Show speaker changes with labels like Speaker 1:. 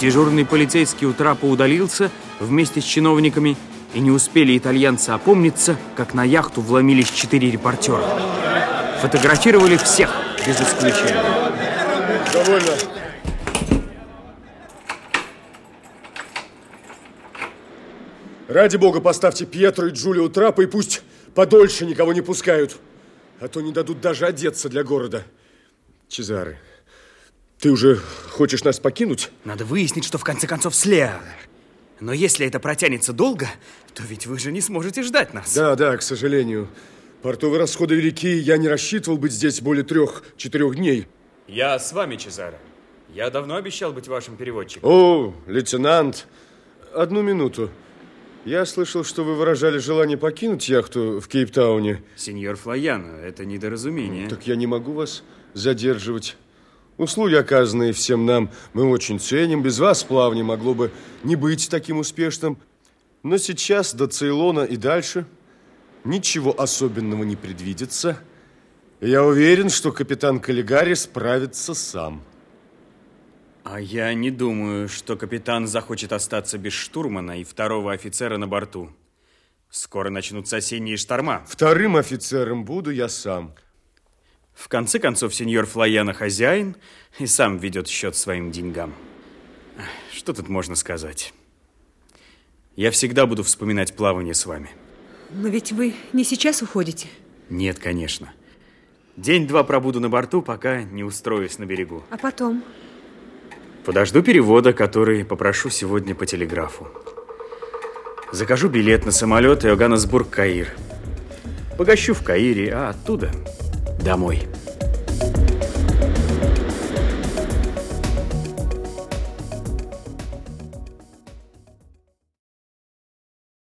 Speaker 1: Дежурный полицейский у трапа удалился вместе с чиновниками, и не успели итальянцы опомниться, как на яхту вломились четыре репортера. Фотографировали всех, без исключения.
Speaker 2: Довольно. Ради бога, поставьте Пьетро и Джулио трапа, и пусть подольше никого не пускают. А то не дадут даже одеться для города. Чезаре, ты уже хочешь нас покинуть?
Speaker 1: Надо выяснить, что в конце концов с Лео. Но если это протянется долго, то ведь вы же не сможете ждать нас.
Speaker 2: Да, да, к сожалению. Портовые расходы велики, я не рассчитывал быть здесь более трех-четырех дней.
Speaker 1: Я с вами, Чезаре. Я давно обещал быть вашим переводчиком.
Speaker 2: О, лейтенант, одну минуту. Я слышал, что вы выражали желание покинуть яхту в Кейптауне.
Speaker 1: Сеньор Флояно, это недоразумение.
Speaker 2: Так я не могу вас задерживать. Услуги, оказанные всем нам, мы очень ценим. Без вас плавание могло бы не быть таким успешным. Но сейчас до Цейлона и дальше ничего особенного не предвидится. Я уверен, что капитан Каллигари справится сам.
Speaker 1: А я не думаю, что капитан захочет остаться без штурмана и второго офицера на борту. Скоро начнутся осенние шторма.
Speaker 2: Вторым офицером буду я сам.
Speaker 1: В конце концов, сеньор Флояна хозяин и сам ведет счет своим деньгам. Что тут можно сказать? Я всегда буду вспоминать плавание с вами.
Speaker 3: Но ведь вы не сейчас уходите?
Speaker 1: Нет, конечно. День-два пробуду на борту, пока не устроюсь на берегу.
Speaker 3: А потом?
Speaker 1: Подожду перевода, который попрошу сегодня по телеграфу. Закажу билет на самолет Иоганнесбург-Каир. Погощу в Каире, а оттуда домой.